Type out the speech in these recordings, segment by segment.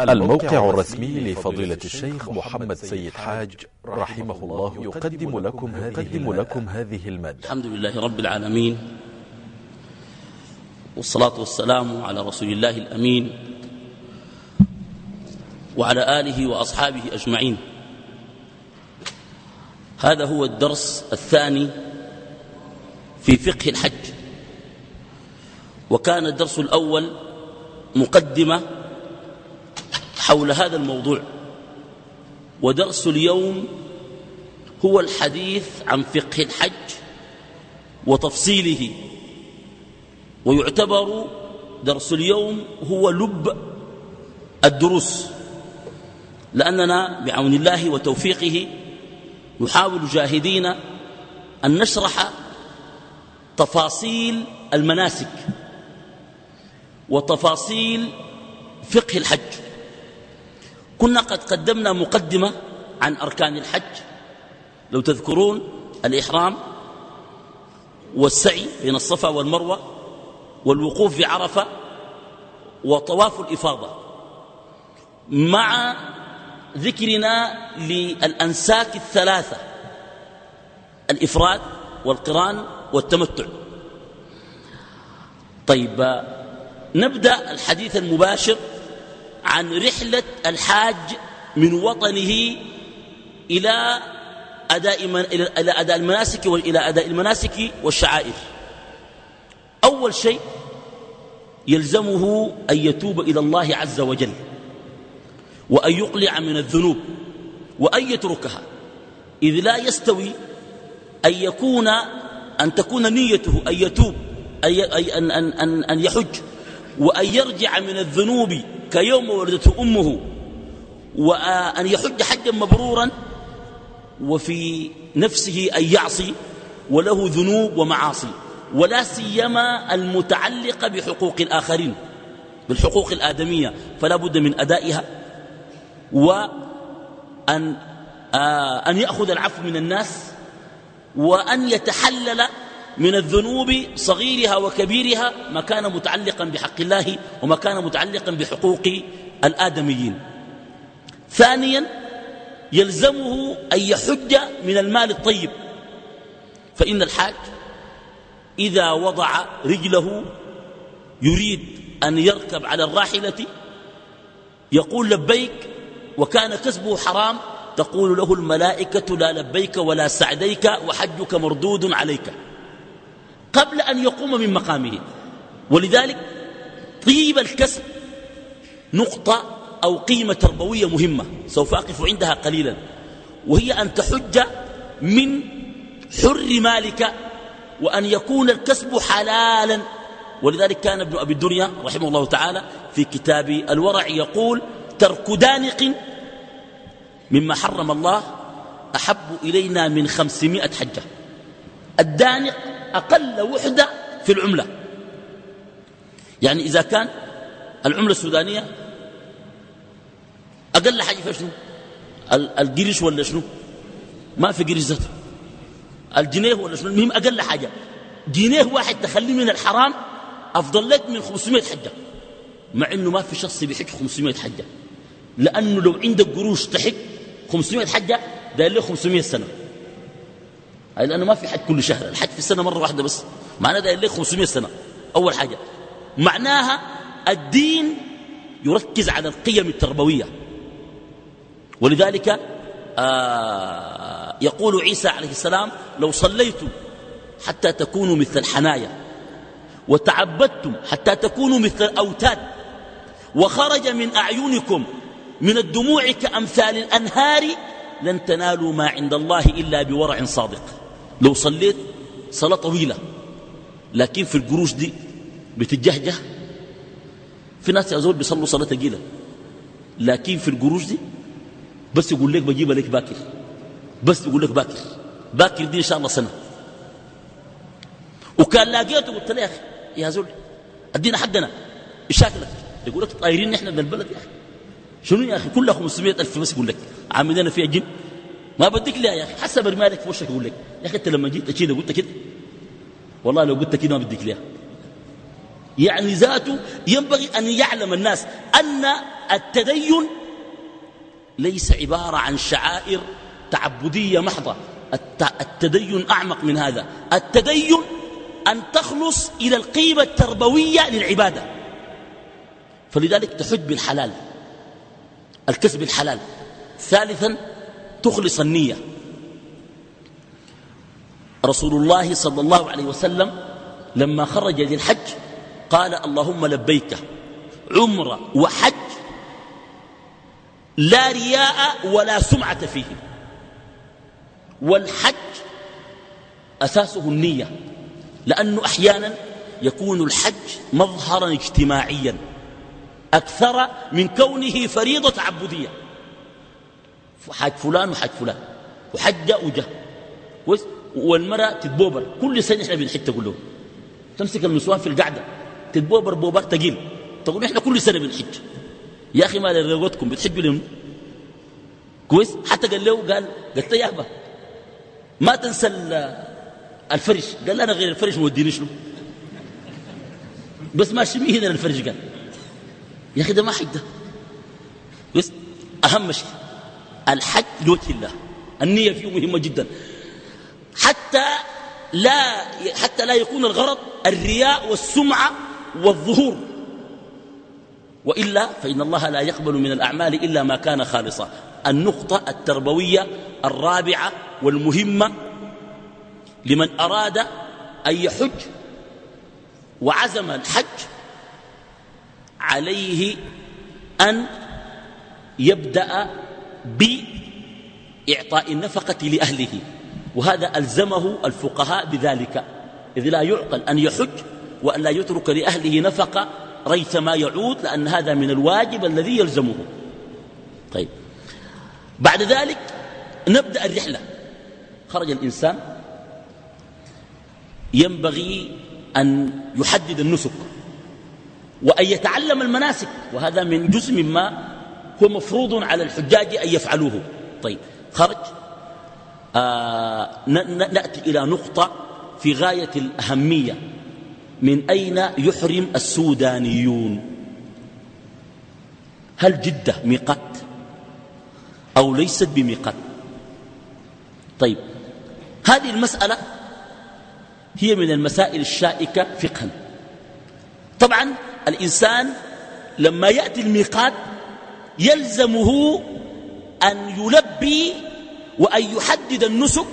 الموقع الرسمي لفضيلة الشيخ محمد سيد حاج رحمه الله يقدم لكم هذه, لكم هذه المادة. الحمد لله رب العالمين والصلاة والسلام على رسول الله الأمين وعلى آله وأصحابه أجمعين. هذا هو الدرس الثاني في فقه الحج. وكان الدرس الأول مقدمة حول هذا الموضوع. ودرس اليوم هو الحديث عن فقه الحج وتفصيله. ويعتبر درس اليوم هو لب الدروس. لأننا بعون الله وتوفيقه نحاول جاهدين أن نشرح تفاصيل المناسك وتفاصيل فقه الحج. كنا قد قدمنا مقدمة عن أركان الحج. لو تذكرون الإحرام والسعي بين الصفا والمروة والوقوف في عرفة وطواف الإفاضة. مع ذكرنا للأنساك الثلاثة الإفراد والقران والتمتع. طيب نبدأ الحديث المباشر عن رحلة الحاج من وطنه إلى أداء, إلى أداء المناسك وإلى أداء المناسك والشعائر. أول شيء يلزمه أن يتوب إلى الله عز وجل وأن يقلع من الذنوب وأن يتركها. إذ لا يستوي أن يكون أن تكون نيته أن يتوب أن, أن, أن, أن يحج وأن يرجع من الذنوب كيوم ولدته أمه وأن يحج حجا مبرورا وفي نفسه أن يعصي وله ذنوب ومعاصي ولا سيما المتعلقة بحقوق الآخرين بالحقوق الآدمية فلا بد من أدائها وأن آه أن يأخذ العفو من الناس وأن يتحلل من الذنوب صغيرها وكبيرها ما كان متعلقا بحق الله وما كان متعلقا بحقوق الآدميين. ثانيا يلزمه أن يحج من المال الطيب. فإن الحاج إذا وضع رجله يريد أن يركب على الراحلة يقول لبيك وكان كسبه حرام تقول له الملائكة لا لبيك ولا سعديك وحجك مردود عليك. قبل أن يقوم من مقامه. ولذلك طيب الكسب نقطة أو قيمة تربوية مهمة. سوف أقف عندها قليلا. وهي أن تحج من حر مالك وأن يكون الكسب حلالا. ولذلك كان ابن أبي الدنيا رحمه الله تعالى في كتاب الورع يقول ترك دانق مما حرم الله أحب إلينا من خمسمائة حجة. الدانق أقل وحدة في العملة. يعني إذا كان العملة السودانية أقل حاجة في شنو؟ القرش ولا شنو؟ ما في قرش ذاته. الجنيه ولا شنو؟ المهم أقل حاجة. جنيه واحد تخليه من الحرام أفضل لك من 500 حجة. مع أنه ما في شخص بيحج 500 حجة. لأنه لو عندك قروش تحج 500 حجة داير له 500 سنة. أي لأنه ما في حج كل شهر الحج في السنة مرة واحدة بس. معناه داير له 500 سنة أول حاجة. معناها الدين يركز على القيم التربوية. ولذلك آه يقول عيسى عليه السلام لو صليتم حتى تكونوا مثل الحنايا وتعبدتم حتى تكونوا مثل الأوتاد وخرج من أعينكم من الدموع كأمثال الأنهار لن تنالوا ما عند الله إلا بورع صادق. لو صليت صلاة طويلة لكن في القروش دي بتجهجه في ناس يا زول بيصلوا صلاة ثقيلة لكن في القروش دي بس يقول لك بجيب لك باكر بس يقول لك باكر باكر دي إن شاء الله سنة. وكان لاقيته قلت له يا أخي يا زول أدينا حقنا يشاكلك يقول لك طايرين نحن من البلد يا أخي. شنو يا أخي؟ كلها 500 ألف بس يقول لك عاملين فيها جن؟ ما بدك لها يا أخي حسب رمالك في وشك يقول لك؟ يا أخي أنت لما جيت أكيد قلت كده. والله لو قلت كده ما بدك لها يعني ذاته ينبغي أن يعلم الناس أن التدين ليس عبارة عن شعائر تعبدية محضة. التدين أعمق من هذا. التدين أن تخلص إلى القيمة التربوية للعبادة. فلذلك تحج بالحلال الكسب الحلال. ثالثا تخلص النية. رسول الله صلى الله عليه وسلم لما خرج للحج قال اللهم لبيك عمر وحج لا رياء ولا سمعة فيه. والحج أساسه النية لأنه أحيانا يكون الحج مظهرا اجتماعيا أكثر من كونه فريضة عبودية. حج فلان وحج فلان وحج وجه والمرأة تتبوبر. كل سنة إحنا بنحج تقول له تمسك النسوان في القعدة. تتبوبر بوبر تقيل. تقول إحنا كل سنة بنحج يا أخي ما لرغوتكم بتحجوا لهم؟ كويس؟ حتى قال له قال قلت يا أبا ما تنسى الفرش. قال أنا غير الفرش موديني شنو؟ بس ماشي بيه هنا الفرش قال. يا أخي ده ما حج ده. بس أهم شيء. الحج لوجه الله. النية فيه مهمة جدا. حتى لا حتى لا يكون الغرض الرياء والسمعة والظهور. وإلا فإن الله لا يقبل من الأعمال إلا ما كان خالصا. النقطة التربوية الرابعة والمهمة لمن أراد أن يحج وعزم الحج عليه أن يبدأ بإعطاء النفقة لأهله وهذا ألزمه الفقهاء بذلك إذ لا يعقل أن يحج وأن لا يترك لأهله نفقة ريثما يعود لأن هذا من الواجب الذي يلزمه. طيب. بعد ذلك نبدأ الرحلة. خرج الإنسان ينبغي أن يحدد النسك وأن يتعلم المناسك وهذا من جزء مما هو مفروض على الحجاج أن يفعلوه. طيب خرج. آه نأتي إلى نقطة في غاية الأهمية. من أين يحرم السودانيون؟ هل جدة ميقات أو ليست بميقات؟ طيب هذه المسألة هي من المسائل الشائكة فقها. طبعا الإنسان لما يأتي الميقات يلزمه أن يلبي وأن يحدد النسك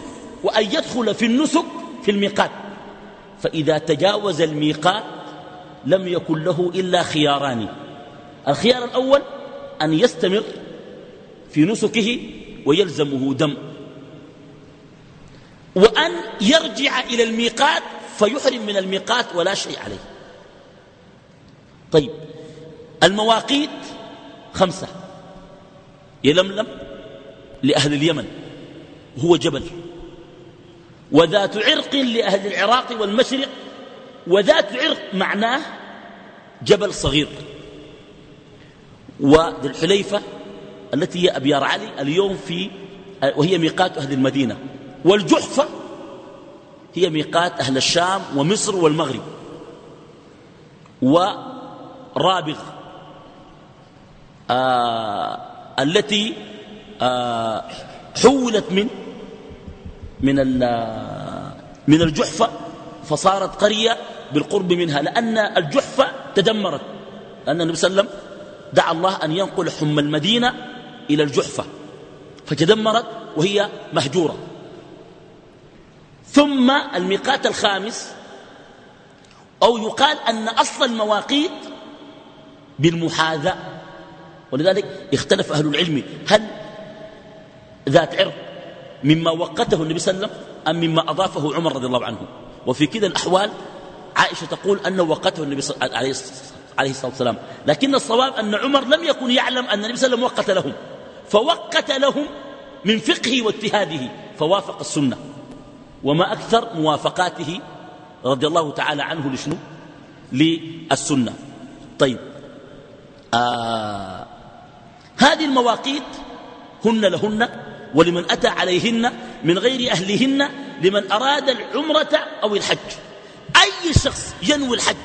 وأن يدخل في النسك في الميقات. فإذا تجاوز الميقات لم يكن له إلا خياران. الخيار الأول أن يستمر في نسكه ويلزمه دم. وأن يرجع إلى الميقات فيحرم من الميقات ولا شيء عليه. طيب المواقيت خمسة. يلملم لأهل اليمن هو جبل. وذات عرق لأهل العراق والمشرق وذات عرق معناه جبل صغير. وذي الحليفة التي هي أبيار علي اليوم في وهي ميقات أهل المدينة. والجحفة هي ميقات أهل الشام ومصر والمغرب. ورابغ آه التي آه حولت من من من الجحفة فصارت قرية بالقرب منها لأن الجحفة تدمرت لأن النبي صلى الله عليه وسلم دعا الله أن ينقل حم المدينة إلى الجحفة فتدمرت وهي مهجورة. ثم الميقات الخامس أو يقال أن أصل المواقيت بالمحاذاة. ولذلك اختلف أهل العلم هل ذات عرق مما وقته النبي صلى الله عليه وسلم أم مما أضافه عمر رضي الله عنه. وفي كذا الأحوال عائشة تقول أنه وقته النبي صلى الله عليه عليه الصلاة والسلام. لكن الصواب أن عمر لم يكن يعلم أن النبي صلى الله عليه وسلم وقت لهم. فوقت لهم من فقهه واجتهاده. فوافق السنة. وما أكثر موافقاته رضي الله تعالى عنه لشنو؟ للسنة. طيب. آه هذه المواقيت هن لهن ولمن أتى عليهن من غير أهلهن لمن أراد العمرة أو الحج. أي شخص ينوي الحج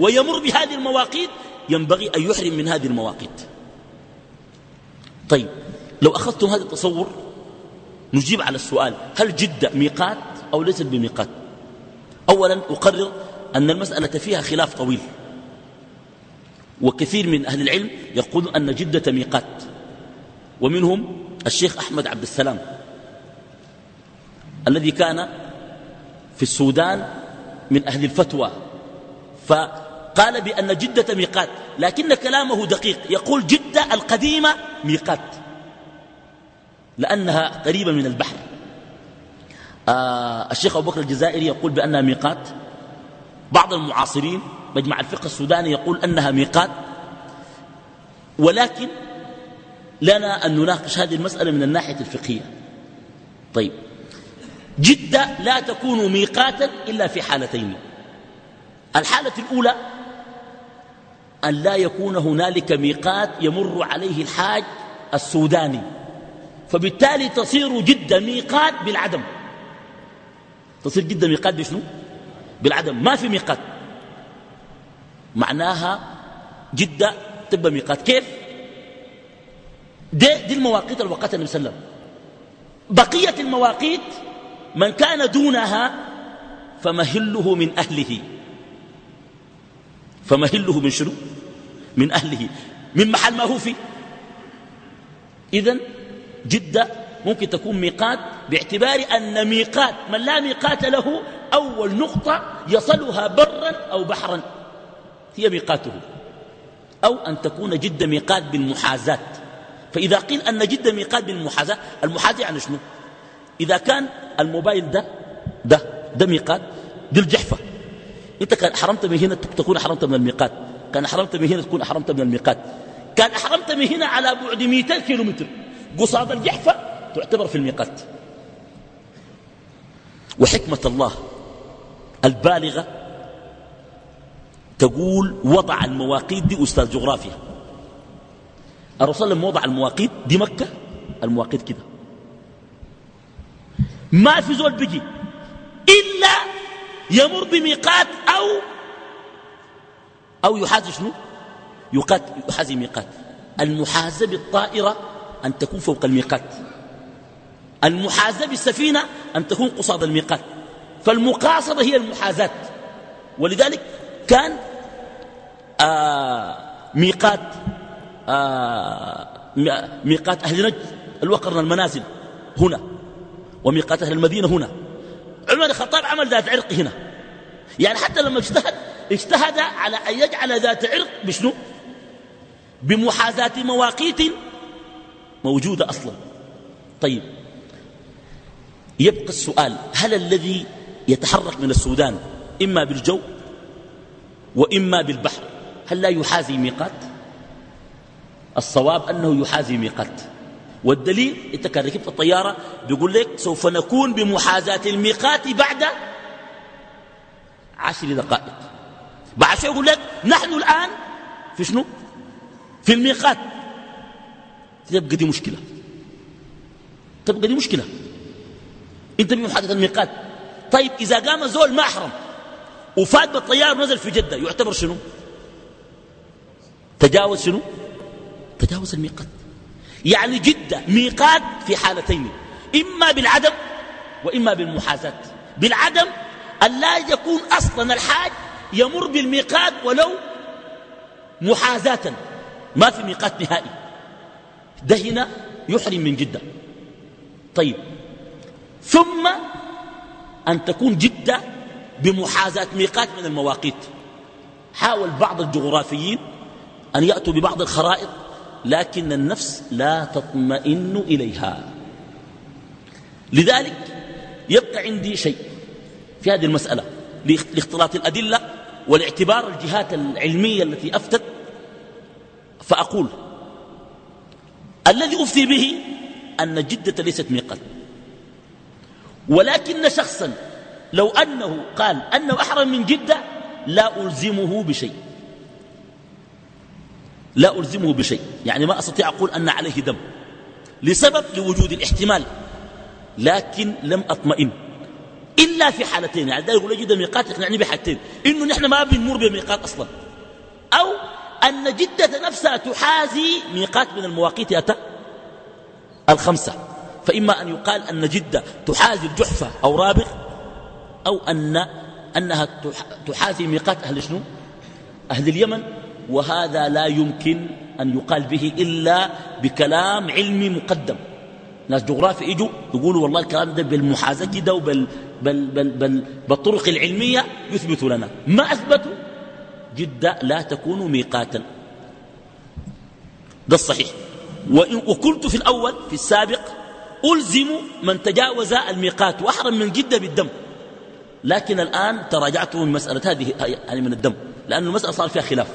ويمر بهذه المواقيت ينبغي أن يحرم من هذه المواقيت. طيب لو أخذتم هذا التصور نجيب على السؤال هل جدة ميقات أو ليست بميقات؟ أولا أقرر أن المسألة فيها خلاف طويل. وكثير من أهل العلم يقول أن جدة ميقات. ومنهم الشيخ أحمد عبد السلام الذي كان في السودان من أهل الفتوى. فقال بأن جدة ميقات لكن كلامه دقيق. يقول جدة القديمة ميقات لأنها قريبة من البحر. آه الشيخ أبو بكر الجزائري يقول بأنها ميقات. بعض المعاصرين مجمع الفقه السوداني يقول أنها ميقات ولكن لنا أن نناقش هذه المسألة من الناحية الفقهية. طيب جدة لا تكون ميقاتا إلا في حالتين. الحالة الأولى أن لا يكون هنالك ميقات يمر عليه الحاج السوداني. فبالتالي تصير جدة ميقات بالعدم. تصير جدة ميقات بشنو؟ بالعدم. ما في ميقات. معناها جدة تبقى ميقات. كيف؟ دي, دي المواقيت الوقت النبي صلى الله عليه وسلم. بقية المواقيت من كان دونها فمهله من أهله. فمهله من شنو؟ من أهله. من محل ما هو فيه. إذن جدة ممكن تكون ميقات باعتبار أن ميقات من لا ميقات له أول نقطة يصلها برا أو بحرا. هي ميقاته أو أن تكون جدة ميقات بالمحاذاة فإذا قيل أن جدة ميقات بالمحاذاة المحاذاة يعني شنو؟ إذا كان الموبايل ده ده ده ميقات دي الجحفة. إنت كان حرمت من هنا تكون حرمت من الميقات. كان حرمت من هنا تكون حرمت من الميقات. كان حرمت من هنا على بعد 200 كيلو متر قصاد الجحفة تعتبر في الميقات. وحكمة الله البالغة تقول وضع المواقيت دي أستاذ جغرافيا. الرسول لما وضع المواقيت دي مكة المواقيت كده. ما في زول بيجي إلا يمر بميقات أو أو يحاذي شنو؟ يقات يحاذي ميقات. المحاذة بالطائرة أن تكون فوق الميقات. المحاذة بالسفينة أن تكون قصاد الميقات. فالمقاصدة هي المحاذاة. ولذلك كان آه ميقات آه ميقات أهل نجد الوقرن المنازل هنا وميقات أهل المدينة هنا. عمر الخطاب عمل ذات عرق هنا. يعني حتى لما اجتهد اجتهد على أن يجعل ذات عرق بشنو؟ بمحاذاة مواقيت موجودة أصلا. طيب يبقى السؤال هل الذي يتحرك من السودان إما بالجو وإما بالبحر. هل لا يحاذي ميقات؟ الصواب أنه يحاذي ميقات. والدليل انت كان ركبت الطيارة بيقول لك سوف نكون بمحاذاة الميقات بعد عشر دقائق. بعد شوي يقول لك نحن الآن في شنو؟ في الميقات. تبقى دي مشكلة. تبقى دي مشكلة. أنت بمحاذاة الميقات. طيب إذا قام زول ما أحرم وفات بالطيار ونزل في جدة. يعتبر شنو؟ تجاوز شنو؟ تجاوز الميقات. يعني جدة ميقات في حالتين. إما بالعدم وإما بالمحاذاة. بالعدم أن لا يكون أصلا الحاج يمر بالميقات ولو محاذاة. ما في ميقات نهائي. ده هنا يحرم من جدة. طيب. ثم أن تكون جدة بمحاذاة ميقات من المواقيت. حاول بعض الجغرافيين أن يأتوا ببعض الخرائط لكن النفس لا تطمئن إليها. لذلك يبقى عندي شيء في هذه المسألة لاختلاط الأدلة والاعتبار الجهات العلمية التي أفتت. فأقول الذي أفتي به أن جدة ليست ميقات ولكن شخصا لو أنه قال أنه أحرم من جدة لا ألزمه بشيء. لا ألزمه بشيء. يعني ما أستطيع أقول أن عليه دم. لسبب لوجود الاحتمال. لكن لم أطمئن. إلا في حالتين. يعني يقول لي جدة ميقات يقنعني بحاجتين إنه نحن ما بنمر بميقات أصلا. أو أن جدة نفسها تحازي ميقات من المواقيت أتى الخمسة. فإما أن يقال أن جدة تحاذي الجحفة أو رابغ أو أن أنها تحاذي ميقات أهل شنو؟ أهل اليمن وهذا لا يمكن أن يقال به إلا بكلام علمي مقدم. ناس جغرافي يجوا يقولوا والله الكلام ده بالمحاذاة كده وبال بل بل بل بالطرق العلمية يثبت لنا. ما أثبتوا؟ جدة لا تكون ميقاتا. ده الصحيح. وكنت في الأول في السابق ألزم من تجاوز الميقات وأحرم من جدة بالدم. لكن الآن تراجعت من مسألة هذه يعني من الدم لأن المسألة صار فيها خلاف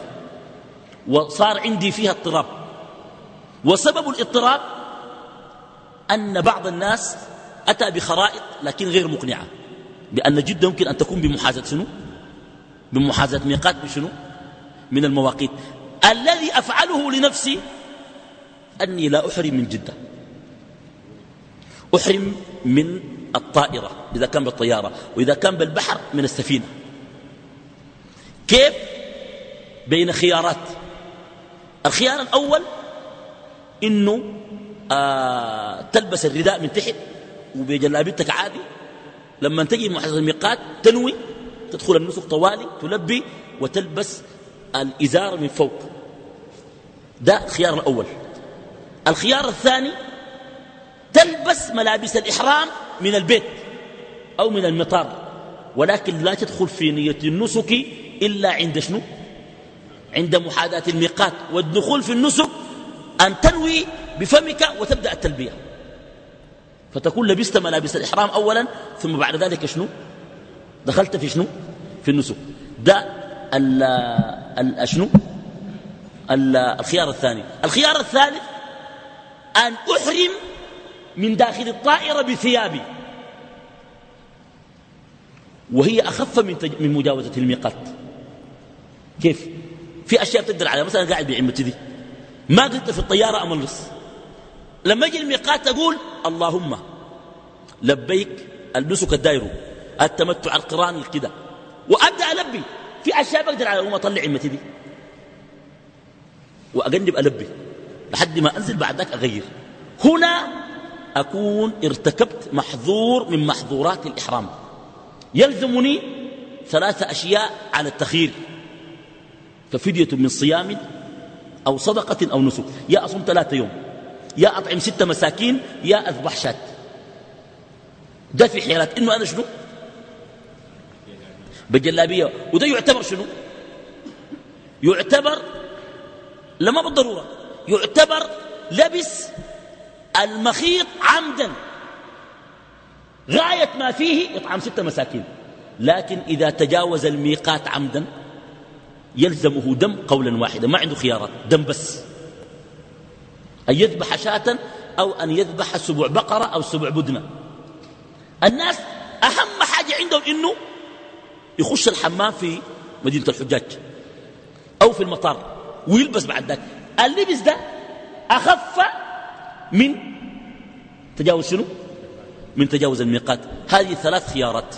وصار عندي فيها اضطراب. وسبب الاضطراب أن بعض الناس أتى بخرائط لكن غير مقنعة بأن جدة يمكن أن تكون بمحاذاة شنو؟ بمحاذاة ميقات بشنو؟ من المواقيت. الذي أفعله لنفسي أني لا أحرم من جدة. أحرم من الطائرة إذا كان بالطيارة وإذا كان بالبحر من السفينة. كيف؟ بين خيارات. الخيار الأول إنه آه تلبس الرداء من تحت وبجلابيتك عادي. لما تجي محدث الميقات تنوي تدخل النسك طوالي تلبي وتلبس الإزار من فوق. ده الخيار الأول. الخيار الثاني تلبس ملابس الإحرام من البيت أو من المطار ولكن لا تدخل في نية النسك إلا عند شنو؟ عند محاذاة الميقات والدخول في النسك أن تنوي بفمك وتبدأ التلبية. فتكون لبست ملابس الإحرام أولا ثم بعد ذلك شنو؟ دخلت في شنو؟ في النسك. ده شنو؟ الخيار الثاني. الخيار الثالث أن أحرم من داخل الطائرة بثيابي وهي أخف من, من مجاوزة الميقات. كيف؟ في أشياء تقدر عليها. مثلا قاعد بعمتي دي ما قلت في الطيارة أملص لما يجي الميقات أقول اللهم لبيك النسك الدايرو التمتع القرآن الكده وأبدأ ألبي. في أشياء بقدر على أقوم أطلع عمتي دي وأجنب ألبي. لحد ما أنزل بعد ذاك أغير. هنا أكون ارتكبت محظور من محظورات الإحرام. يلزمني ثلاثة أشياء على التخيير. ففدية من صيام أو صدقة أو نسك. يا أصوم ثلاثة يوم. يا أطعم ستة مساكين. يا أذبح شاة. ده في حيرات. إنه أنا شنو؟ بجلابية وده يعتبر شنو؟ يعتبر لما بالضرورة. يعتبر لبس المخيط عمدا. غاية ما فيه إطعام ستة مساكين. لكن إذا تجاوز الميقات عمدا يلزمه دم قولا واحدا. ما عنده خيارات. دم بس. أن يذبح شاة أو أن يذبح سبع بقرة أو سبع بدنة. الناس أهم حاجة عندهم إنه يخش الحمام في مدينة الحجاج أو في المطار ويلبس بعد ذلك. اللبس ده أخف من تجاوز شنو؟ من تجاوز الميقات. هذه ثلاث خيارات.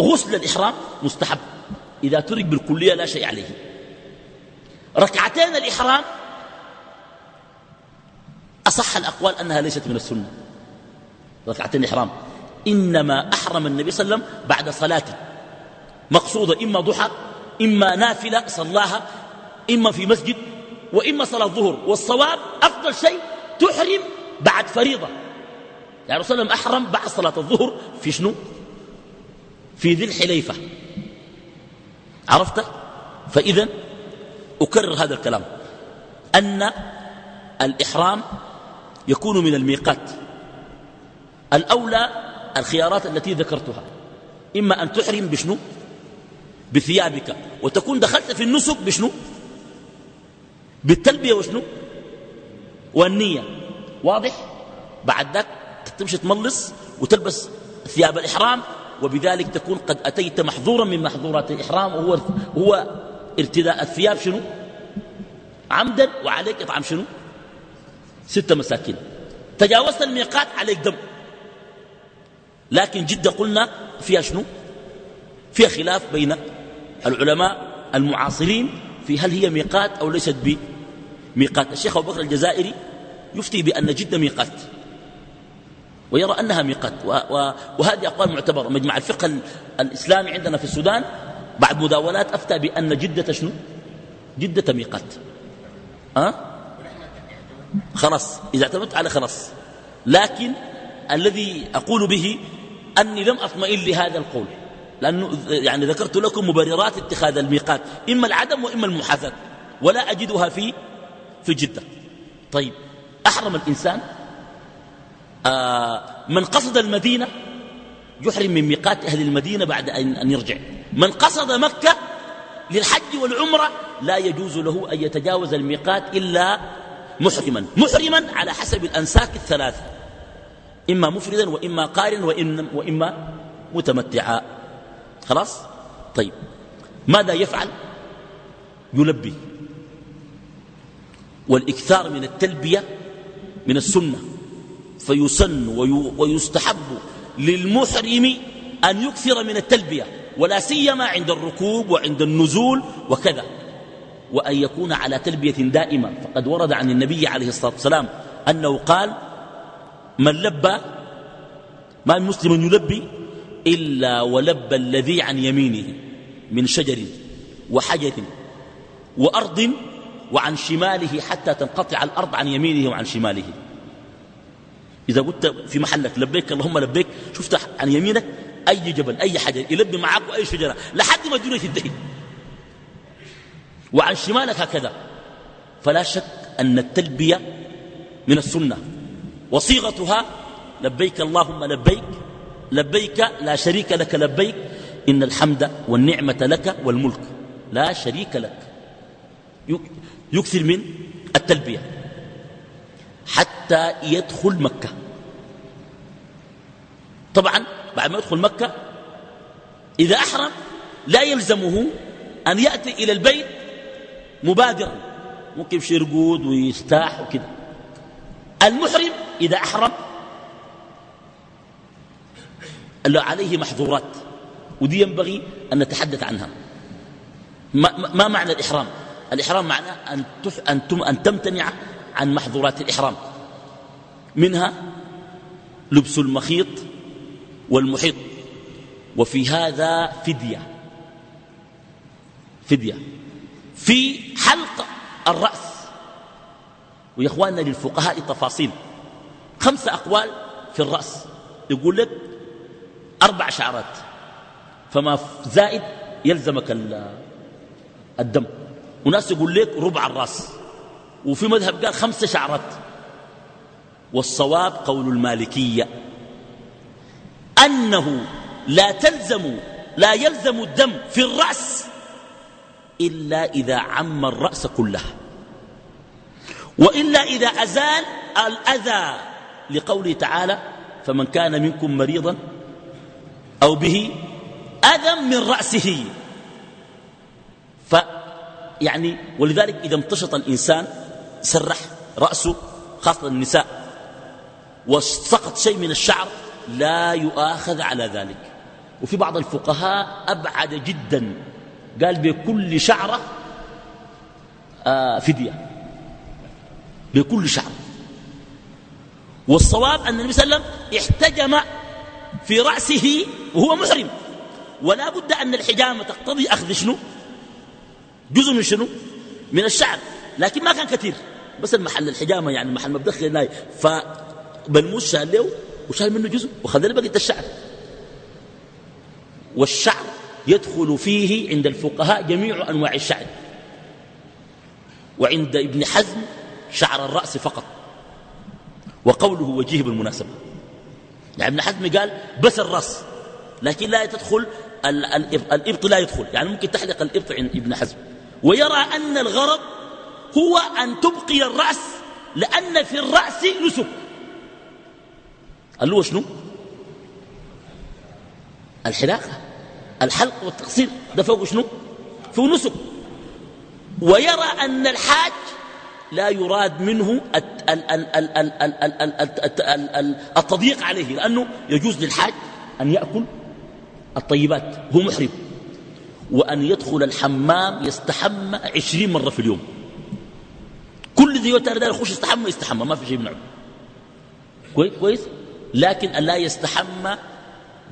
غسل الإحرام مستحب. إذا ترك بالكلية لا شيء عليه. ركعتين الإحرام أصح الأقوال أنها ليست من السنة. ركعتين الإحرام. إنما أحرم النبي صلى الله عليه وسلم بعد صلاة مقصودة إما ضحى إما نافلة صلاها إما في مسجد. وإما صلاة الظهر والصواب أفضل شيء تحرم بعد فريضة. يعني رسول الله أحرم بعد صلاة الظهر في شنو؟ في ذي الحليفة. عرفت؟ فإذا أكرر هذا الكلام. أن الإحرام يكون من الميقات. الأولى الخيارات التي ذكرتها. إما أن تحرم بشنو؟ بثيابك. وتكون دخلت في النسك بشنو؟ بالتلبية وشنو؟ والنية. واضح؟ بعد ذاك تمشي تملص وتلبس ثياب الإحرام وبذلك تكون قد أتيت محظورا من محظورات الإحرام وهو, هو ارتداء الثياب شنو؟ عمدا وعليك إطعام شنو؟ ستة مساكين. تجاوزت الميقات عليك دم. لكن جدة قلنا فيها شنو؟ فيها خلاف بين العلماء المعاصرين في هل هي ميقات أو ليست بميقات الشيخ أبو بكر الجزائري يفتي بأن جدة ميقات ويرى أنها ميقات. وهذه أقوال معتبرة. مجمع الفقه الإسلامي عندنا في السودان بعد مداولات أفتى بأن جدة شنو؟ جدة ميقات. أه؟ خلاص. إذا اعتمدت على خلاص. لكن الذي أقول به أني لم أطمئن لهذا القول. لأنه يعني ذكرت لكم مبررات اتخاذ الميقات. إما العدم وإما المحاذاة. ولا أجدها في في جدة. طيب أحرم الإنسان آه من قصد المدينة يحرم من ميقات أهل المدينة بعد أن يرجع. من قصد مكة للحج والعمرة لا يجوز له أن يتجاوز الميقات إلا محرما. محرما على حسب الأنساك الثلاثة. إما مفردا وإما قارن وإما, وإما متمتعا. خلاص؟ طيب ماذا يفعل؟ يلبي. والإكثار من التلبية من السنة. فيسن ويستحب للمحرم أن يكثر من التلبية ولا سيما عند الركوب وعند النزول وكذا. وأن يكون على تلبية دائمة. فقد ورد عن النبي عليه الصلاة والسلام أنه قال من لبى ما المسلم يلبي إلا ولبى الذي عن يمينه من شجر وحجر وأرض وعن شماله حتى تنقطع الأرض عن يمينه وعن شماله. إذا قلت في محلك لبيك اللهم لبيك شفت عن يمينك؟ أي جبل أي حجر يلبي معك أي شجرة لحد ما الدنيا تنتهي وعن شمالك هكذا. فلا شك أن التلبية من السنة. وصيغتها لبيك اللهم لبيك لبيك لا شريك لك لبيك إن الحمد والنعمة لك والملك. لا شريك لك. يكثر من التلبية حتى يدخل مكة. طبعا بعد ما يدخل مكة إذا أحرم لا يلزمه أن يأتي إلى البيت مبادرا ممكن يمشي يرقود ويستاح وكذا. المحرم إذا أحرم عليه محظورات ودي ينبغي أن نتحدث عنها. ما, ما معنى الإحرام؟ الإحرام معناه أن, أن, أن تمتنع عن محظورات الإحرام. منها لبس المخيط والمحيط. وفي هذا فدية. فدية. في حلق الرأس. ويا اخواننا للفقهاء تفاصيل. خمسة أقوال في الرأس. يقول لك أربع شعرات. فما زائد يلزمك الدم. وناس يقول لك ربع الرأس. وفي مذهب قال خمسة شعرات. والصواب قول المالكية. أنه لا تلزم لا يلزم الدم في الرأس إلا إذا عم الرأس كلها وإلا إذا أزال الأذى لقوله تعالى فمن كان منكم مريضا أو به أذى من رأسه. ف يعني ولذلك إذا امتشط الإنسان سرح رأسه خاصة النساء وسقط شيء من الشعر لا يؤاخذ على ذلك. وفي بعض الفقهاء أبعد جدا قال بكل شعرة آه فدية. بكل شعرة. والصواب أن النبي صلى الله عليه وسلم احتجم في رأسه وهو محرم. ولا بد أن الحجامة تقتضي أخذ شنو؟ جزء من شنو؟ من الشعر. لكن ما كان كثير. بس المحل الحجامة يعني محل ما بدخل ناي فبنموس شال له وشال منه جزء وخذ له بقية الشعر. والشعر يدخل فيه عند الفقهاء جميع أنواع الشعر. وعند ابن حزم شعر الرأس فقط. وقوله وجيه بالمناسبة يعني ابن حزم قال بس الرأس. لكن لا تدخل الإبط لا يدخل. يعني ممكن تحلق الإبط عند ابن حزم. ويرى أن الغرض هو أن تبقي الرأس لأن في الرأس نسك قال له شنو الحلاقة الحلق والتقصير ده فوق شنو فوق نسك ويرى أن الحاج لا يراد منه التضييق عليه لأنه يجوز للحاج أن يأكل الطيبات هو محرم وأن يدخل الحمام يستحمى عشرين مرة في اليوم. كل ذي وتر ده يخش يستحمى يستحمى ما في شيء يمنعه كويس كويس؟ لكن ألا يستحمى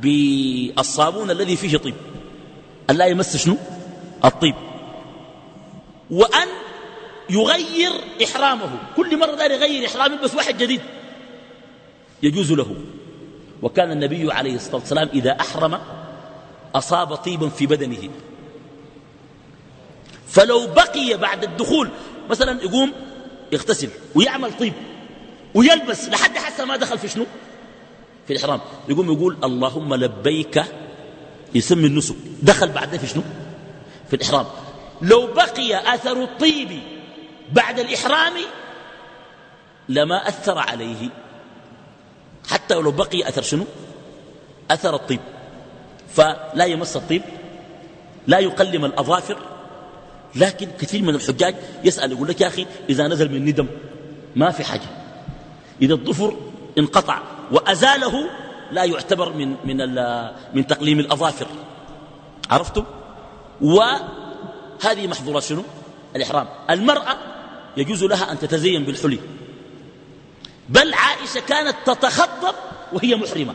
بالصابون الذي فيه طيب. ألا يمس شنو؟ الطيب. وأن يغير إحرامه. كل مرة دار يغير إحرامه بس واحد جديد. يجوز له. وكان النبي عليه الصلاة والسلام إذا أحرم أصاب طيبا في بدنه. فلو بقي بعد الدخول مثلا يقوم يغتسل ويعمل طيب ويلبس لحد حتى ما دخل في شنو؟ في الإحرام. يقوم يقول اللهم لبيك يسمي النسك. دخل بعد في شنو؟ في الإحرام. لو بقي أثر الطيب بعد الإحرام لما أثر عليه. حتى لو بقي أثر شنو؟ أثر الطيب. فلا يمس الطيب لا يقلم الأظافر لكن كثير من الحجاج يسأل يقول لك يا أخي إذا نزل من ندم ما في حاجة. إذا الظفر انقطع وأزاله لا يعتبر من من من تقليم الأظافر. عرفتم؟ وهذه محظورات شنو؟ الإحرام. المرأة يجوز لها أن تتزين بالحلي. بل عائشة كانت تتخطب وهي محرمة.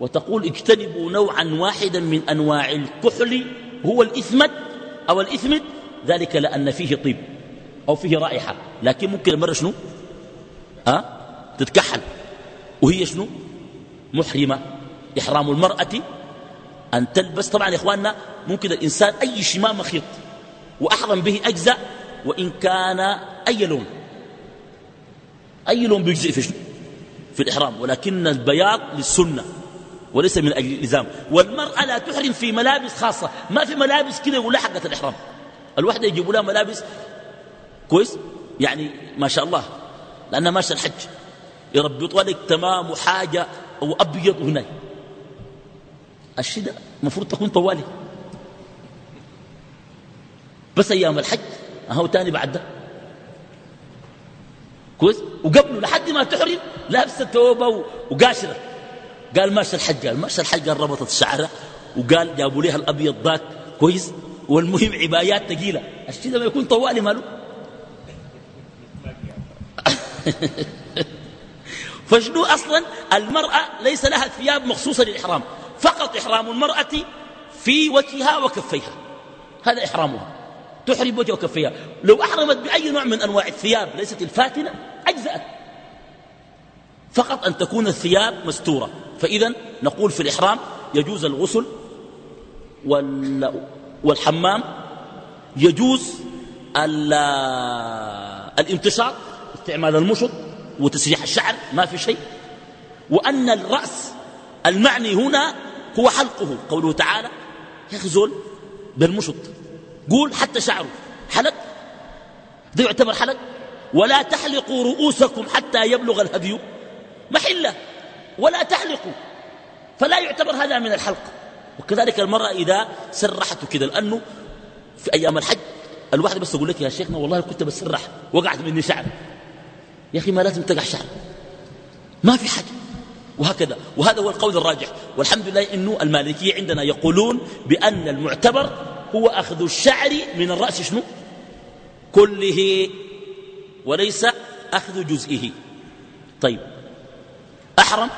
وتقول اجتنبوا نوعا واحدا من أنواع الكحل هو الإثمد أو الإثمد ذلك لأن فيه طيب أو فيه رائحة. لكن ممكن المرة شنو؟ أه؟ تتكحل. وهي شنو؟ محرمة. إحرام المرأة أن تلبس. طبعا يا إخواننا ممكن الإنسان أي شمام مخيط وأحرم به أجزاء وإن كان أي لون. أي لون بيجزئ في شنو؟ في الإحرام. ولكن البياض للسنة. وليس من أجل الإلزام. والمرأة لا تحرم في ملابس خاصة. ما في ملابس كده يقول لها حقة الإحرام. الواحدة يجيبوا لها ملابس كويس؟ يعني ما شاء الله. لأنها ماشية الحج. يربطوا لك تمام حاجة أو أبيض هنا الشدة المفروض تكون طوالي. بس أيام الحج. أهو تاني بعد ده. كويس؟ وقبله لحد ما تحرم لابسة توبة وقاشرة. قال ماشي الحج قال ماشي الحج قال ربطت شعرها وقال جابوا ليها الأبيض ذاك كويس والمهم عبايات ثقيلة. الشيء ما يكون طوالي ماله؟ فشنو أصلا؟ المرأة ليس لها ثياب مخصوصة للإحرام. فقط إحرام المرأة في وجهها وكفيها. هذا إحرامها. تحرم وجهها وكفيها. لو أحرمت بأي نوع من أنواع الثياب ليست الفاتنة أجزأت. فقط أن تكون الثياب مستورة. فإذا نقول في الإحرام يجوز الغسل والحمام يجوز الامتشاط استعمال المشط وتسريح الشعر ما في شيء. وأن الرأس المعني هنا هو حلقه قوله تعالى زول بالمشط. قول حتى شعره. حلق؟ ده يعتبر حلق؟ ولا تحلقوا رؤوسكم حتى يبلغ الهدي. محلة. ولا تحلقوا فلا يعتبر هذا من الحلق. وكذلك المرأة إذا سرحت كده لأنه في أيام الحج الواحد بس يقول لك يا شيخنا والله كنت بسرح وقعت مني شعر. يا أخي ما لازم تقع شعر. ما في حاجة. وهكذا. وهذا هو القول الراجح. والحمد لله أنه المالكية عندنا يقولون بأن المعتبر هو أخذ الشعر من الرأس شنو؟ كله وليس أخذ جزئه. طيب. أحرم؟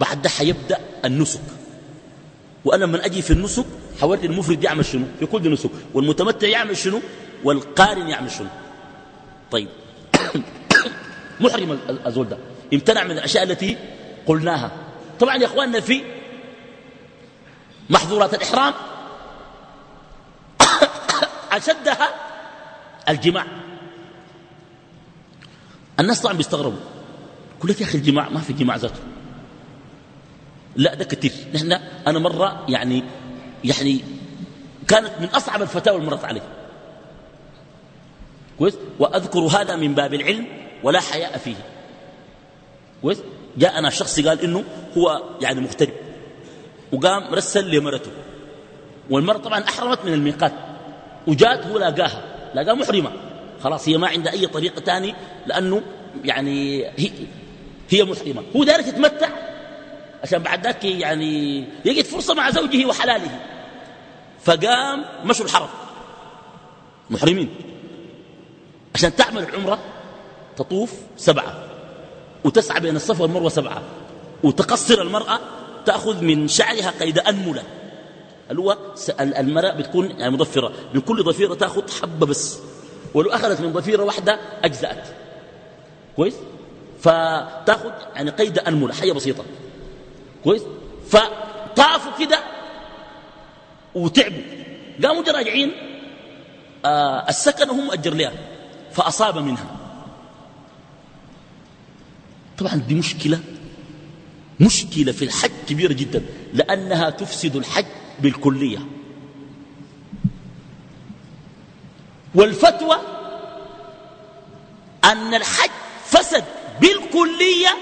بعد ده حيبدأ النسك. وأنا من أجي في النسك حاولت المفرد يعمل شنو؟ في كل نسك. والمتمتع يعمل شنو؟ والقارن يعمل شنو؟ طيب. محرم الزول ده. امتنع من الأشياء التي قلناها. طبعا يا أخواننا في محظورات الإحرام أشدها الجماع. الناس طبعا بيستغربوا. يقول لك يا أخي الجماع ما في جماع ذاته. لا ده كثير نحن أنا مرة يعني يعني كانت من أصعب الفتاوى اللي مرت علي. كويس؟ وأذكر هذا من باب العلم ولا حياء فيه. كويس؟ جاءنا شخص قال إنه هو يعني مغترب. وقام رسل لمرته والمرة طبعا أحرمت من الميقات. وجات هو لاقاها. لاقاها محرمة. خلاص هي ما عندها أي طريقة تاني لأنه يعني هي, هي محرمة. هو دارك يتمتع عشان بعد ذاك يعني يجد فرصة مع زوجه وحلاله. فقام مشوا الحرم. محرمين. عشان تعمل العمرة تطوف سبعة. وتسعى بين الصفا والمروة سبعة. وتقصر المرأة تأخذ من شعرها قيد أنملة. اللي هو المرأة بتكون يعني مضفرة. من كل ضفيرة تأخذ حبة بس. ولو أخذت من ضفيرة واحدة أجزأت. كويس؟ فتأخذ يعني قيد أنملة حاجة بسيطة. كويس؟ فطافوا كده وتعبوا. قاموا راجعين آه السكن هم أجر لها فأصاب منها. طبعا دي مشكلة مشكلة في الحج كبيرة جدا لأنها تفسد الحج بالكلية. والفتوى أن الحج فسد بالكلية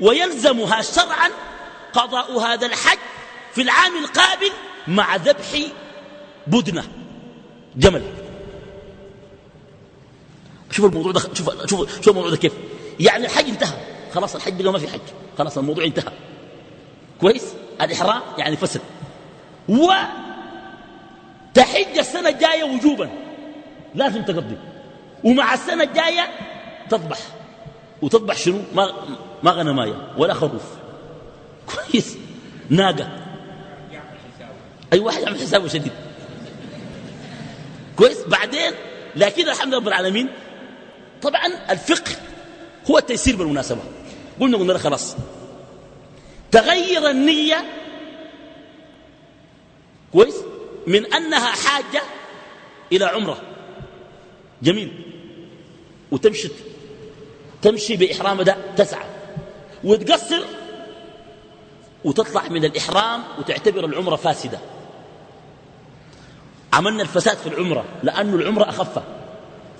ويلزمها شرعا قضاء هذا الحج في العام القابل مع ذبح بدنة. جمل. شوف الموضوع ده شوف شوف شوف الموضوع ده كيف. يعني الحج انتهى. خلاص الحج ما في حج. خلاص الموضوع انتهى. كويس؟ الإحرام يعني فسد وتحج السنة الجاية وجوبا. لازم تقضي. ومع السنة الجاية تطبح وتطبح شنو؟ ما, ما غنماية ولا خروف كويس. ناقة. أي واحد يعمل حسابه شديد. كويس. بعدين لكن الحمد لله رب العالمين طبعا الفقه هو التيسير بالمناسبة. قلنا قلنا خلاص. تغير النية. كويس. من أنها حاجة إلى عمرة. جميل. وتمشي تمشي بإحرام ده تسعى وتقصر وتطلع من الإحرام وتعتبر العمرة فاسدة. عملنا الفساد في العمرة لأن العمرة أخفة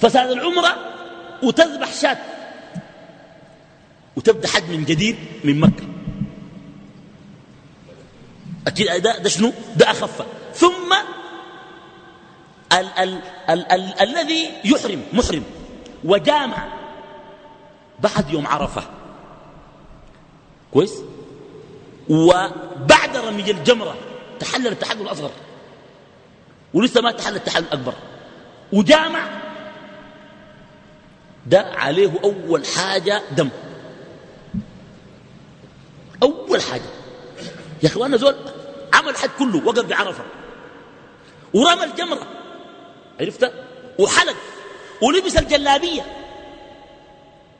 فساد العمرة وتذبح شاة. وتبدأ حج من جديد من مكة. أكيد ده, ده شنو؟ ده أخف. ثم ال ال ال ال الذي يحرم محرم. وجامع. بعد يوم عرفة. كويس؟ وبعد رمي الجمرة تحلل التحلل الأصغر. ولسه ما تحلل التحلل الأكبر. وجامع ده عليه أول حاجة دم. أول حاجة. يا أخوانا زول عمل حد كله وقف بعرفة. ورمى الجمرة. عرفت؟ وحلق. ولبس الجلابية.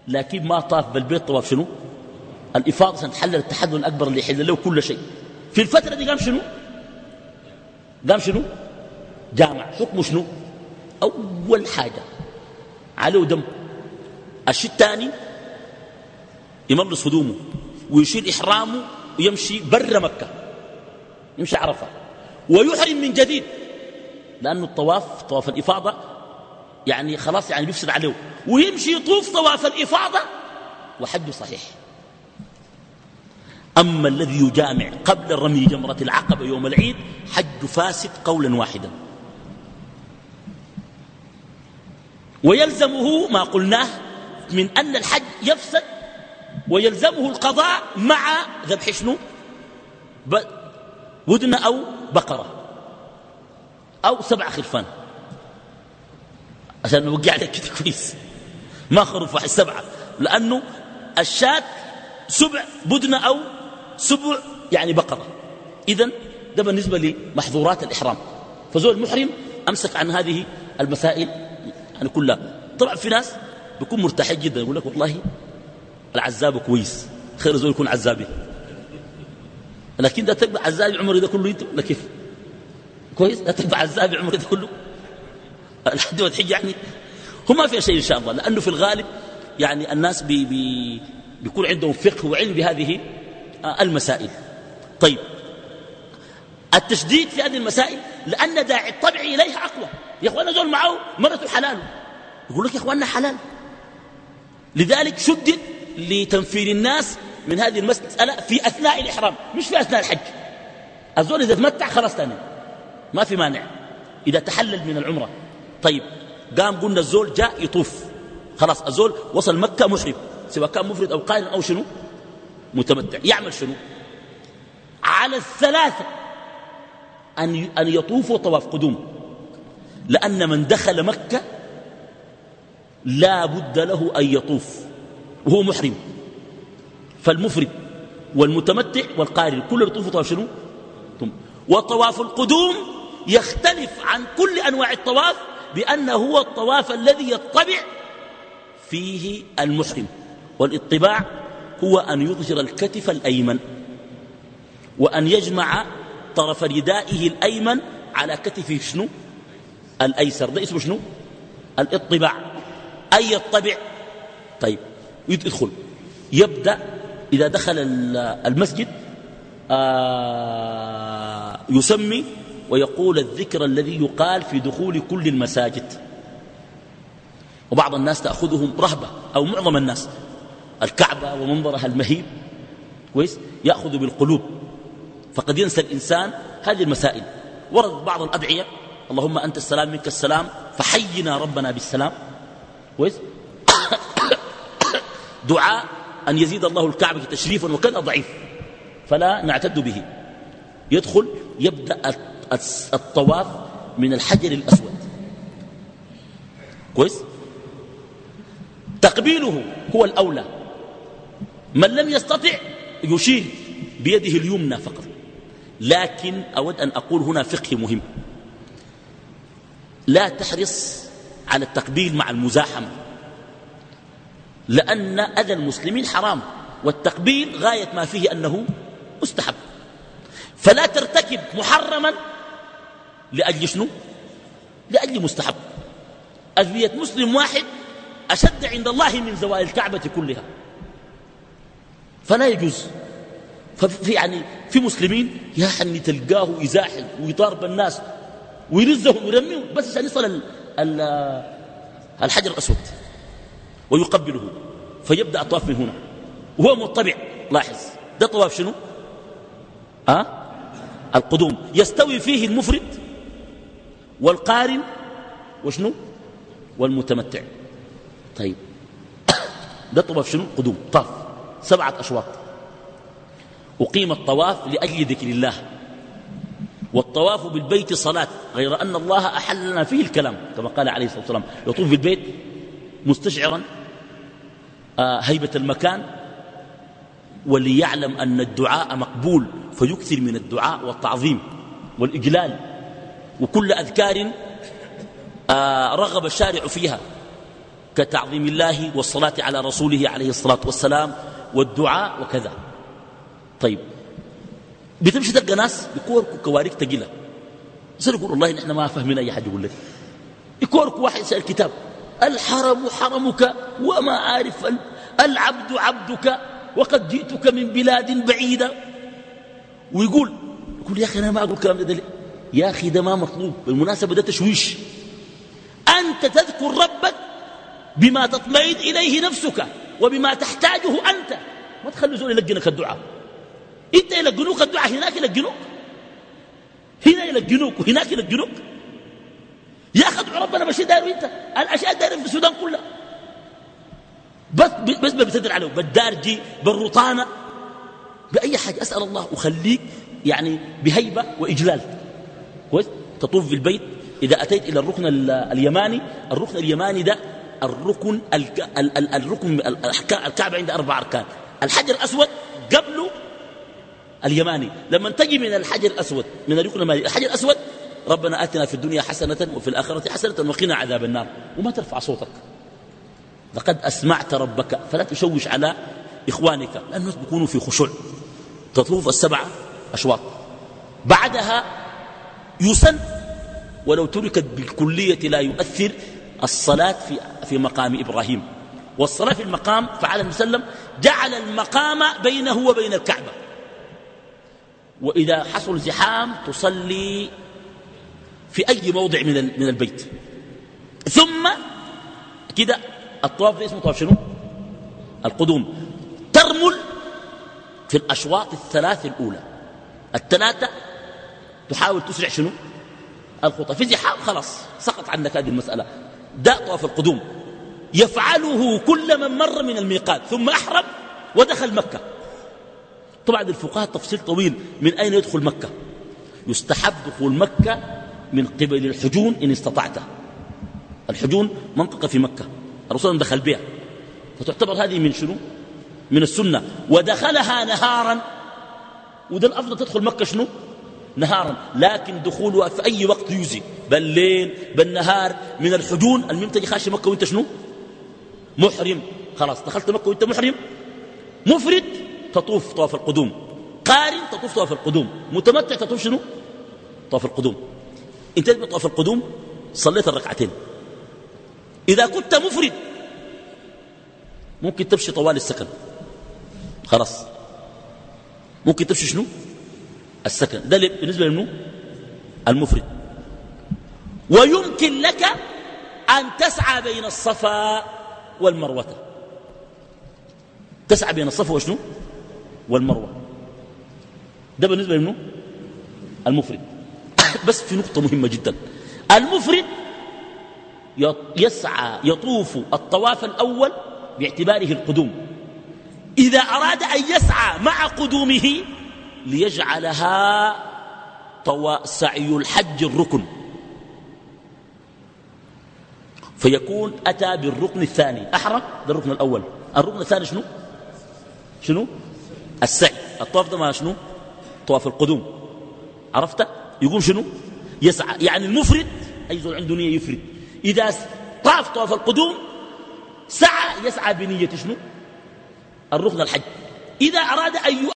لكن ما طاف بالبيت طواف شنو؟ الإفاضة عشان تحلل التحدث الأكبر اللي يحل له كل شيء. في الفترة دي قام شنو؟ قام شنو؟ جامع. حكمه شنو؟ أول حاجة. عليه دم. الشيء الثاني يملص هدومه ويشيل إحرامه ويمشي بر مكة. يمشي عرفة. ويحرم من جديد. لأنه الطواف طواف الإفاضة يعني خلاص يعني بيفسد عليه. ويمشي يطوف طواف الإفاضة. وحده صحيح. أما الذي يجامع قبل رمي جمرة العقبة يوم العيد حج فاسد قولا واحدا. ويلزمه ما قلناه من أن الحج يفسد ويلزمه القضاء مع ذبح شنو؟ ودن أو بقرة أو سبع خرفان. عشان نوقع عليك كده كويس. ما خروف واحد سبعة لأنه الشاة سبع بدن أو سبع يعني بقرة. إذا ده بالنسبة لمحظورات الإحرام. فزول المحرم أمسك عن هذه المسائل يعني كلها. طبعا في ناس بيكون مرتاحين جدا يقول لك والله العزاب كويس. خير زول يكون عزابي لكن ده تقبع عزابي عمري ده كله ولا كيف كويس؟ لا تقبع عزابي عمري ده كله؟ الحد والحج يعني هو ما فيها شيء إن شاء الله. لأنه في الغالب يعني الناس بي بي بيكون عندهم فقه وعلم بهذه المسائل. طيب. التشديد في هذه المسائل لأن داعي الطبع إليها أقوى. يا أخوانا زول معه مرته حلال. يقول لك يا أخوانا حلال. لذلك شدد لتنفير الناس من هذه المسألة في أثناء الإحرام مش في أثناء الحج. الزول إذا تمتع خلاص تاني. ما في مانع. إذا تحلل من العمرة. طيب. قام قلنا الزول جاء يطوف. خلاص الزول وصل مكة محرم سواء كان مفرد أو قائل أو شنو؟ متمتع. يعمل شنو؟ على الثلاثة. أن أن يطوفوا طواف قدوم لأن من دخل مكة لا بد له أن يطوف. وهو محرم. فالمفرد والمتمتع والقارن كل يطوف طواف شنو؟ وطواف القدوم يختلف عن كل أنواع الطواف بأنه هو الطواف الذي يطبع فيه المحرم. والاطباع هو أن يظهر الكتف الأيمن وأن يجمع طرف ردائه الأيمن على كتفه شنو؟ الأيسر. ده اسمه شنو؟ الاطباع. أي يطبع طيب يدخل يبدأ إذا دخل المسجد آه يسمي ويقول الذكر الذي يقال في دخول كل المساجد. وبعض الناس تأخذهم رهبة أو معظم الناس. الكعبة ومنظرها المهيب. كويس؟ يأخذ بالقلوب. فقد ينسى الإنسان هذه المسائل. ورد بعض الأدعية. اللهم أنت السلام منك السلام فحينا ربنا بالسلام. كويس؟ دعاء أن يزيد الله الكعبة تشريفا وكذا ضعيف. فلا نعتد به. يدخل يبدأ الطواف من الحجر الأسود. كويس؟ تقبيله هو الأولى. من لم يستطع يشير بيده اليمنى فقط. لكن أود أن أقول هنا فقه مهم. لا تحرص على التقبيل مع المزاحمة. لأن أذى المسلمين حرام والتقبيل غاية ما فيه أنه مستحب. فلا ترتكب محرما لأجل شنو؟ لأجل مستحب. أذية مسلم واحد أشد عند الله من زوال الكعبة كلها. فلا يجوز. ففي يعني في مسلمين يا حني تلقاه يزاحم ويضارب الناس ويرزهم ويرميهم بس عشان يصل الحجر الأسود ويقبله. فيبدأ الطواف من هنا. وهو مطبع لاحظ. ده طواف شنو؟ أه؟ القدوم. يستوي فيه المفرد والقارن وشنو؟ والمتمتع. طيب. ده طواف شنو؟ قدوم. طاف. سبعة أشواط. أقيم الطواف لأجل ذكر الله. والطواف بالبيت صلاة غير أن الله أحل لنا فيه الكلام كما قال عليه الصلاة والسلام. يطوف بالبيت مستشعرا آه هيبة المكان وليعلم أن الدعاء مقبول فيكثر من الدعاء والتعظيم والإجلال. وكل أذكار آه رغب الشارع فيها كتعظيم الله والصلاة على رسوله عليه الصلاة والسلام. والدعاء وكذا. طيب. بتمشي تلقى ناس يكوركوا كواريك تقيلة يصير يقول والله نحن ما فاهمين أي حاجة يقول لك. يكوركوا واحد يسأل كتاب. الحرم حرمك وما عارف العبد عبدك وقد جئتك من بلاد بعيدة. ويقول يقول يا أخي أنا ما أقول كلام ده يا أخي ده ما مطلوب. بالمناسبة ده تشويش. أنت تذكر ربك بما تطمئن إليه نفسك. وبما تحتاجه أنت. ما تخلي زول يلقنك الدعاء. إنت يلقنوك الدعاء هناك يلقنوك. هنا يلقنوك وهناك يلقنوك. يا أخي ادعو ربنا ماشي داير انت الأشياء دايرة في السودان كلها. بس بس بتدر عليه بالدارجي بالرطانة. بأي حاجة. أسأل الله وخليك يعني بهيبة وإجلال. كويس؟ تطوف في البيت. إذا أتيت إلى الركن اليماني. الركن اليماني ده الركن الركن الكعبه عند أربع أركان. الحجر الأسود قبله اليماني. لما تجي من الحجر الأسود من الركن المالي الحجر الأسود ربنا آتنا في الدنيا حسنة وفي الآخرة حسنة وقنا عذاب النار. وما ترفع صوتك. لقد أسمعت ربك. فلا تشوش على إخوانك لأن الناس بيكونوا في خشوع. تطوف السبعة أشواط. بعدها يسن ولو تركت بالكلية لا يؤثر الصلاة في, في مقام إبراهيم. والصلاة في المقام فعلى وسلم جعل المقام بينه وبين الكعبة. وإذا حصل زحام تصلي في أي موضع من من البيت. ثم كده الطواف اسمه طواف شنو؟ القدوم. ترمل في الأشواط الثلاث الأولى. الثلاثة تحاول تسرع شنو؟ الخطى. في زحام خلاص سقط عنك هذه المسألة. ده طواف القدوم. يفعله كل من مر من الميقات ثم أحرم ودخل مكة. طبعا الفقهاء تفصيل طويل من أين يدخل مكة؟ يستحب دخول مكة من قبل الحجون إن استطعت. الحجون منطقة في مكة. الرسول دخل بها. فتعتبر هذه من شنو؟ من السنة. ودخلها نهارا. وده الأفضل تدخل مكة شنو؟ نهارا لكن دخولها في أي وقت يجزي. بالليل بالنهار من الحجون المنتج خاشي مكة وانت شنو؟ محرم. خلاص دخلت مكة وانت محرم؟ مفرد تطوف طواف القدوم. قارن تطوف طواف القدوم. متمتع تطوف شنو؟ طواف القدوم. انت بطواف القدوم؟ صليت الركعتين. إذا كنت مفرد ممكن تمشي طوال السكن. خلاص. ممكن تمشي شنو؟ السكن. ده بالنسبة لمنو؟ المفرد. ويمكن لك أن تسعى بين الصفا والمروة. تسعى بين الصفا وشنو؟ والمروة. ده بالنسبة لمنو؟ المفرد. بس في نقطة مهمة جدا. المفرد يسعى يطوف الطواف الأول باعتباره القدوم. إذا أراد أن يسعى مع قدومه ليجعلها سعي الحج الركن. فيكون أتى بالركن الثاني. أحرم ده الركن الأول. الركن الثاني شنو؟ شنو؟ السعي. الطواف ده ما شنو؟ طواف القدوم. عرفت؟ يقوم شنو؟ يسعى. يعني المفرد أي زول عنده نية يفرد. إذا طاف طواف القدوم سعى يسعى بنية شنو؟ الركن الحج. إذا أراد أن